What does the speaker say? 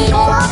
Oh, you.